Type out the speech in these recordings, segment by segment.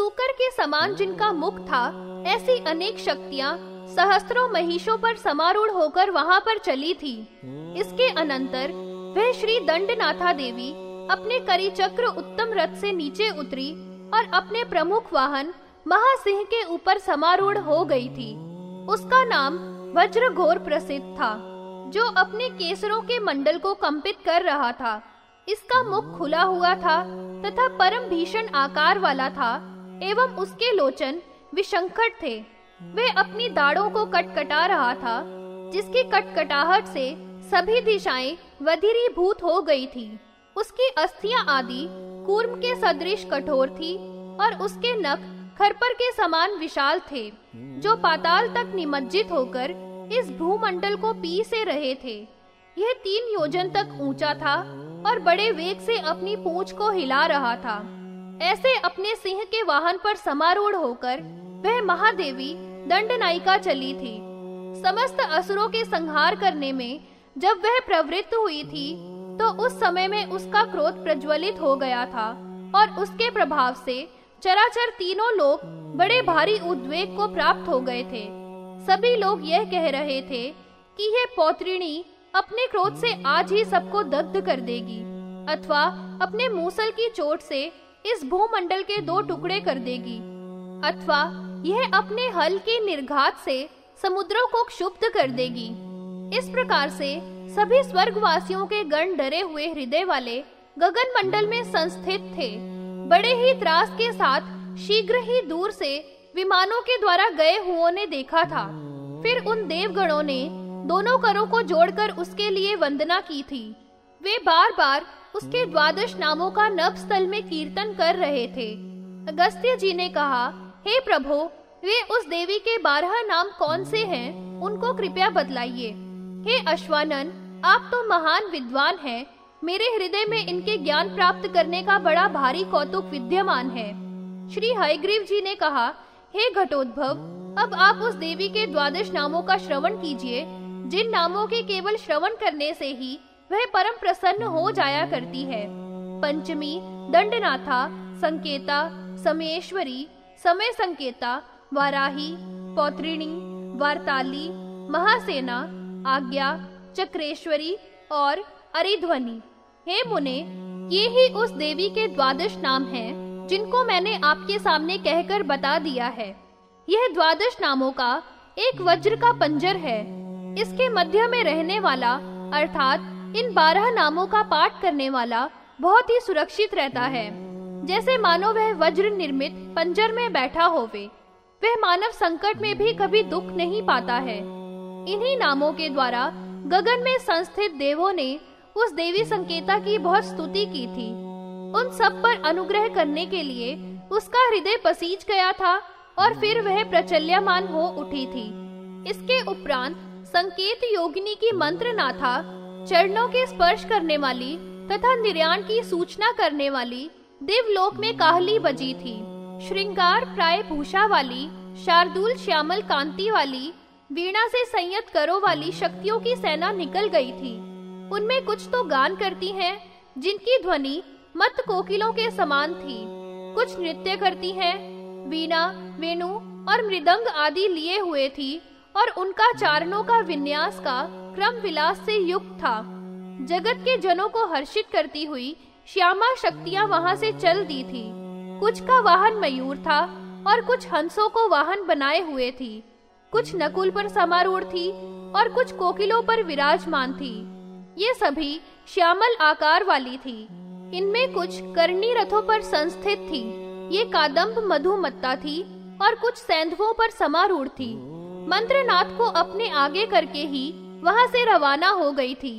सूकर के समान जिनका मुख था, ऐसी अनेक शक्तियाँ सहस्त्रों महिषों पर समारूढ़ होकर वहाँ पर चली थी। इसके अनंतर वह श्री दंडनाथा देवी अपने करिचक्र उत्तम रथ से नीचे उतरी और अपने प्रमुख वाहन महासिंह के ऊपर समारूढ़ हो गई थी। उसका नाम वज्र घोर प्रसिद्ध था, जो अपने केसरों के मंडल को कंपित कर रहा था। इसका मुख खुला हुआ था तथा परम भीषण आकार वाला था एवं उसके लोचन विशंखट थे। वे अपनी दाढ़ों को कटकटा रहा था, जिसकी कटकटाहट से सभी दिशाएँ वधिरी भूत हो गई थी। उसकी अस्थियाँ आदि कूर्म के सदृश कठोर थी और उसके नख खरपर के समान विशाल थे, जो पाताल तक निमज्जित होकर इस भूमंडल को पी से रहे थे। यह तीन योजन तक ऊँचा था और बड़े वेग से अपनी पूंछ को हिला रहा था। ऐसे अपने सिंह के वाहन पर समारूढ़ होकर वह महादेवी दंडनायिका चली थी। समस्त असुरों के संहार करने में जब वह प्रवृत्त हुई थी तो उस समय में उसका क्रोध प्रज्वलित हो गया था और उसके प्रभाव से चराचर तीनों लोग बड़े भारी उद्वेग को प्राप्त हो गए थे। सभी लोग यह कह रहे थे कि यह पौत्रिणी अपने क्रोध से आज ही सबको दग्ध कर देगी अथवा अपने मूसल की चोट से इस भूमंडल के दो टुकड़े कर देगी। अथवा यह अपने हल के निर्घात से समुद्रों को क्षुब्ध कर देगी। इस प्रकार से सभी स्वर्गवासियों के गण डरे हुए हृदय वाले गगन मंडल में संस्थित थे। बड़े ही त्रास के साथ शीघ्र ही दूर से विमानों के द्वारा गए हुओं ने देखा था। फिर उन देवगणों ने दोनों करों को जोड़कर उसके लिए वंदना की थी। वे बार बार उसके द्वादश नामों का नभ स्थल में कीर्तन कर रहे थे। अगस्त्य जी ने कहा, हे प्रभु, वे उस देवी के बारह नाम कौन से हैं? उनको कृपया बतलाइए। हे अश्वानन, आप तो महान विद्वान हैं। मेरे हृदय में इनके ज्ञान प्राप्त करने का बड़ा भारी कौतुक विद्यमान है। श्री हयग्रीव जी ने कहा, हे घटोद्भव, अब आप उस देवी के द्वादश नामों का श्रवण कीजिए, जिन नामों के केवल श्रवण करने से ही वह परम प्रसन्न हो जाया करती है। पंचमी, दंडनाथा, संकेता, समेश्वरी, समय संकेता, वाराही, पौत्रिणी, वार्ताली, महासेना, आज्ञा, चक्रेश्वरी और अरिध्वनि। हे मुने, ये ही उस देवी के द्वादश नाम हैं, जिनको मैंने आपके सामने कहकर बता दिया है। यह द्वादश नामों का एक वज्र का पंजर है। इसके मध्य में रहने वाला, अर्थात इन बारह नामों का पाठ करने वाला बहुत ही सुरक्षित रहता है। जैसे मानो वह वज्र निर्मित पंजर में बैठा होवे, वह मानव संकट में भी कभी दुख नहीं पाता है। इन्हीं नामों के द्वारा गगन में संस्थित देवों ने उस देवी संकेता की बहुत स्तुति की थी। उन सब पर अनुग्रह करने के लिए उसका हृदय पसीज गया था और फिर वह प्रचल्यमान हो उठी थी। इसके उपरांत संकेत योगिनी की मंत्र नाथा चरणों के स्पर्श करने वाली तथा निर्याण की सूचना करने वाली देवलोक में काहली बजी थी। श्रृंगार प्राय भूषा वाली शार्दुल श्यामल कांति वाली वीणा से संयत करो वाली शक्तियों की सेना निकल गई थी। उनमें कुछ तो गान करती हैं, जिनकी ध्वनि मत कोकिलों के समान थी। कुछ नृत्य करती हैं, वीणा वेणु और मृदंग आदि लिए हुए थी और उनका चारणों का विन्यास का क्रम विलास से युक्त था। जगत के जनों को हर्षित करती हुई श्यामा शक्तियाँ वहाँ से चल दी थी। कुछ का वाहन मयूर था और कुछ हंसों को वाहन बनाए हुए थी। कुछ नकुल पर समारूढ़ थी और कुछ कोकिलों पर विराजमान थी। ये सभी श्यामल आकार वाली थी। इनमें कुछ करनी रथों पर संस्थित थी। ये कादम्ब मधुमत्ता थी और कुछ सैंधवों पर समारूढ़ थी। मंत्रनाथ को अपने आगे करके ही वहाँ से रवाना हो गई थी।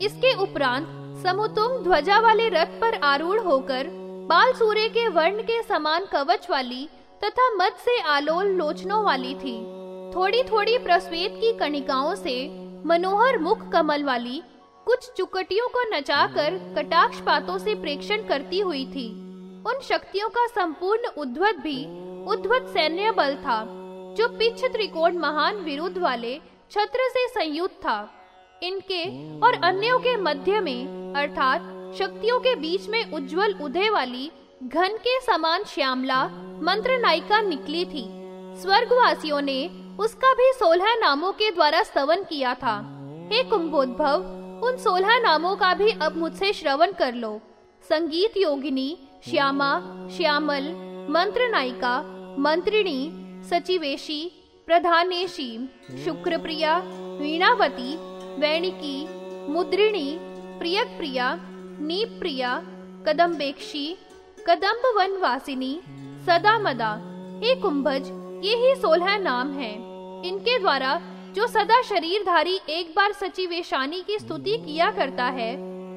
इसके उपरांत समुतुंग ध्वजा वाले रथ पर आरूढ़ होकर बाल सूर्य के वर्ण के समान कवच वाली तथा मत से आलोल लोचनों वाली थी। थोड़ी थोड़ी प्रस्वेत की कणिकाओं से मनोहर मुख कमल वाली कुछ चुकटियों को नचाकर कटाक्ष पातों से प्रेक्षण करती हुई थी। उन शक्तियों का संपूर्ण उद्वत भी उद्वत सैन्य बल था, जो पिछ त्रिकोण महान विरुद्ध वाले छत्र से संयुक्त था। इनके और अन्यों के मध्य में, अर्थात शक्तियों के बीच में उज्जवल उदय वाली घन के समान श्यामला मंत्र नायिका निकली थी। स्वर्गवासियों ने उसका भी सोलह नामों के द्वारा स्तवन किया था। हे कुंभोद्भव, उन सोलह नामों का भी अब मुझसे श्रवण कर लो। संगीत योगिनी, श्यामा, श्यामल, मंत्र नायिका, मंत्रिणी, सचिवेशी प्रधानेशी, शुक्रप्रिया, वीणावती, वैणिकी, मुद्रिणी प्रियक प्रिया नीप प्रिया कदम्बेक्षी कदम्ब वनवासिनी सदा मदा हे कुंभज, ये ही सोलह नाम हैं। इनके द्वारा जो सदा शरीरधारी एक बार सचिवेशानी की स्तुति किया करता है,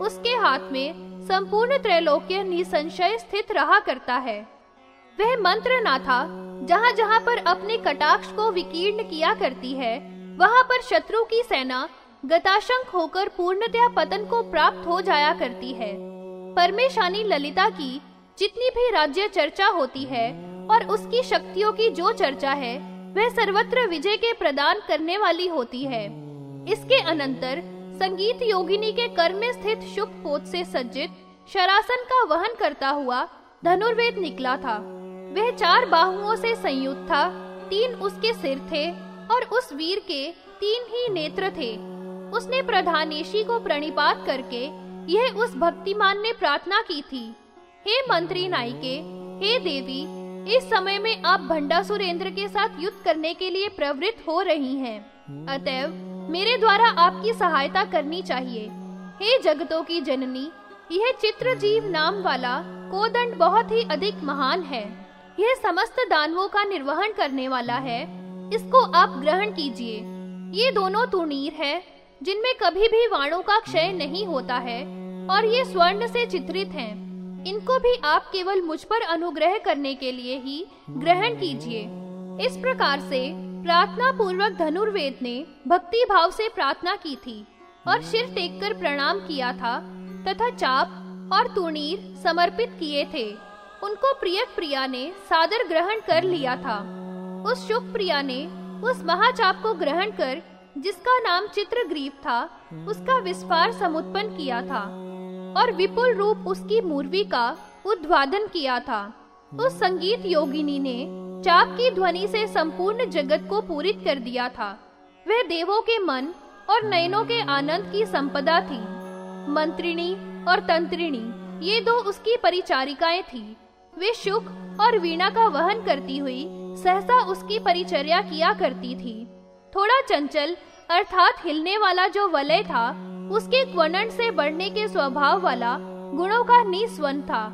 उसके हाथ में संपूर्ण त्रैलोक्य निसंशय स्थित रहा करता है वह मंत्र ना था जहाँ जहाँ पर अपने कटाक्ष को विकीर्ण किया करती है, वहाँ पर शत्रु की सेना गताशंक होकर पूर्णतया पतन को प्राप्त हो जाया करती है। परमेशानी ललिता की जितनी भी राज्य चर्चा होती है और उसकी शक्तियों की जो चर्चा है, वह सर्वत्र विजय के प्रदान करने वाली होती है। इसके अनंतर संगीत योगिनी के कर में स्थित शुभ पोत से सज्जित शरासन का वहन करता हुआ धनुर्वेद निकला था। वह चार बाहुओं से संयुक्त था। तीन उसके सिर थे और उस वीर के तीन ही नेत्र थे। उसने प्रधानेशी को प्रणिपात करके यह उस भक्तिमान ने प्रार्थना की थी। हे मंत्री नायके, हे देवी, इस समय में आप भंडा सुरेंद्र के साथ युद्ध करने के लिए प्रवृत्त हो रही हैं। अतएव मेरे द्वारा आपकी सहायता करनी चाहिए। हे जगतों की जननी, यह चित्र जीव नाम वाला कोदंड बहुत ही अधिक महान है। यह समस्त दानवों का निर्वहन करने वाला है। इसको आप ग्रहण कीजिए। ये दोनों तुणीर है, जिनमें कभी भी वाणों का क्षय नहीं होता है, और ये स्वर्ण से चित्रित हैं। इनको भी आप केवल मुझ पर अनुग्रह करने के लिए ही ग्रहण कीजिए। इस प्रकार से प्रार्थना पूर्वक धनुर्वेद ने भक्ति भाव से प्रार्थना की थी, और सिर टेक कर प्रणाम किया था, तथा चाप और तुणीर समर्पित किए थे। उनको प्रियक प्रिया ने सादर ग्रहण कर लिया था। उस शुभ प्रिया ने उस महाचाप को ग्रहण कर, जिसका नाम चित्रग्रीव था, उसका विस्फार समुत्पन्न किया था और विपुल रूप उसकी मूर्वी का उद्वादन किया था। उस संगीत योगिनी ने चाप की ध्वनि से संपूर्ण जगत को पूरित कर दिया था। वह देवों के मन और नयनों के आनंद की संपदा थी। मंत्रिणी और तंत्रिणी, ये दो उसकी परिचारिकाएँ थी। वे शुक और वीणा का वहन करती हुई सहसा उसकी परिचर्या किया करती थी। थोड़ा चंचल, अर्थात हिलने वाला जो वलय था, उसके क्वनन से बढ़ने के स्वभाव वाला, गुणों का निस्वन था।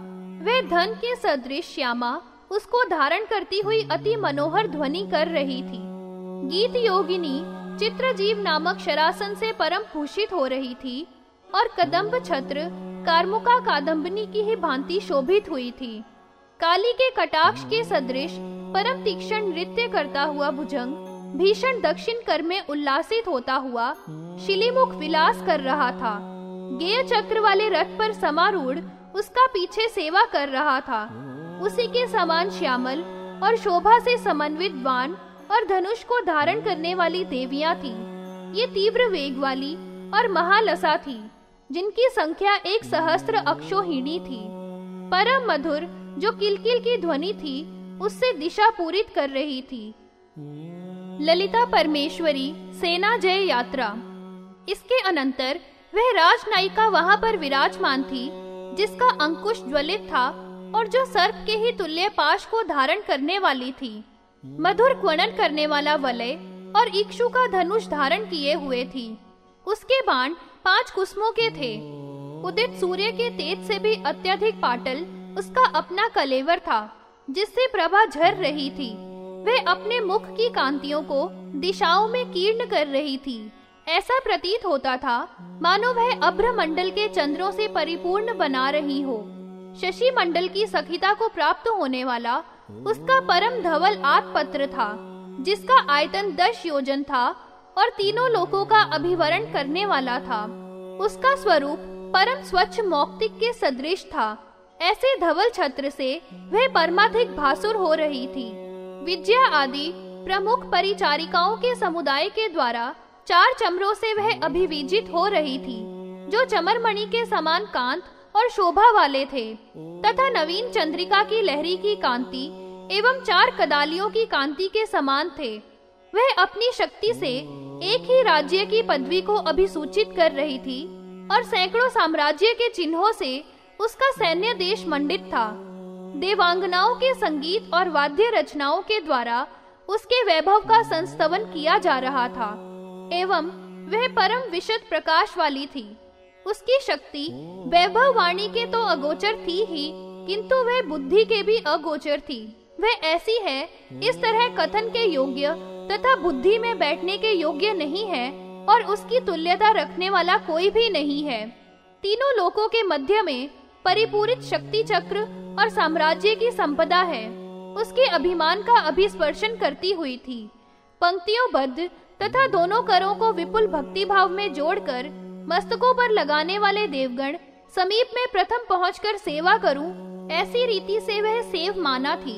वे धन के सदृश श्यामा, उसको धारण करती हुई अति मनोहर ध्वनि कर रही थी। गीत योगिनी, चित्रजीव नामक शरासन से परम भूषित हो रही थी और कदम्ब छत्र, कार्मुका कादम्बनी की ही भांति शोभित हुई थी। काली के कटाक्ष के सदृश परम तीक्ष्ण नृत्य करता हुआ भुजंग भीषण दक्षिण कर में उल्लासित होता हुआ शिलीमुख विलास कर रहा था। गेय चक्र वाले रथ पर समारूढ़ उसका पीछे सेवा कर रहा था। उसी के समान श्यामल और शोभा से समन्वित वान और धनुष को धारण करने वाली देवियाँ थी। ये तीव्र वेग वाली और महालसा थी, जिनकी संख्या एक सहस्त्र अक्षोहिणी थी। परम मधुर जो किलकिल की ध्वनि थी, उससे दिशा पूरित कर रही थी। ललिता परमेश्वरी, सेना जय यात्रा इसके अनंतर, वह राजनायिका वहाँ पर विराजमान थी, जिसका अंकुश ज्वलित था और जो सर्प के ही तुल्य पाश को धारण करने वाली थी। मधुर क्वनन करने वाला वलय और इक्षु का धनुष धारण किए हुए थी। उसके बाण पाँच कुसमों के थे। उदित सूर्य के तेज से भी अत्यधिक पाटल उसका अपना कलेवर था, जिससे प्रभा झर रही थी। वह अपने मुख की कांतियों को दिशाओं में कीर्ण कर रही थी। ऐसा प्रतीत होता था, मानो वह अभ्र मंडल के चंद्रों से परिपूर्ण बना रही हो। शशि मंडल की सखिता को प्राप्त होने वाला उसका परम धवल आत पत्र था, जिसका आयतन दस योजन था और तीनों लोगों का अभिवरण करने वाला था। उसका स्वरूप परम स्वच्छ मौक्तिक के सदृश था। ऐसे धवल छत्र से वह परमाधिक भासुर हो रही थी। विद्या आदि प्रमुख परिचारिकाओं के समुदाय के द्वारा चार चमरों से वह अभिविजित हो रही थी, जो चमरमणि के समान कांत और शोभा वाले थे, तथा नवीन चंद्रिका की लहरी की कांति एवं चार कदालियों की कांति के समान थे। वह अपनी शक्ति से एक ही राज्य की पदवी को अभिसूचित कर रही थी और सैकड़ों साम्राज्य के चिन्हों से उसका सैन्य देश मंडित था। देवांगनाओं के संगीत और वाद्य रचनाओं के द्वारा उसके वैभव का संस्तवन किया जा रहा था, एवं वह परम विशद प्रकाश वाली थी। उसकी शक्ति वैभव वाणी के तो अगोचर थी ही, किंतु वह बुद्धि के भी अगोचर थी। वह ऐसी है, इस तरह कथन के योग्य तथा बुद्धि में बैठने के योग्य नहीं है और उसकी तुल्यता रखने वाला कोई भी नहीं है। तीनों लोकों के मध्य में परिपूरित शक्ति चक्र और साम्राज्य की संपदा है। उसके अभिमान का अभिस्पर्शन करती हुई थी। पंक्तियों बद्ध तथा दोनों करों को विपुल भक्ति भाव में जोड़कर मस्तकों पर लगाने वाले देवगण समीप में प्रथम पहुंचकर सेवा करूँ, ऐसी रीति से वह सेव माना थी।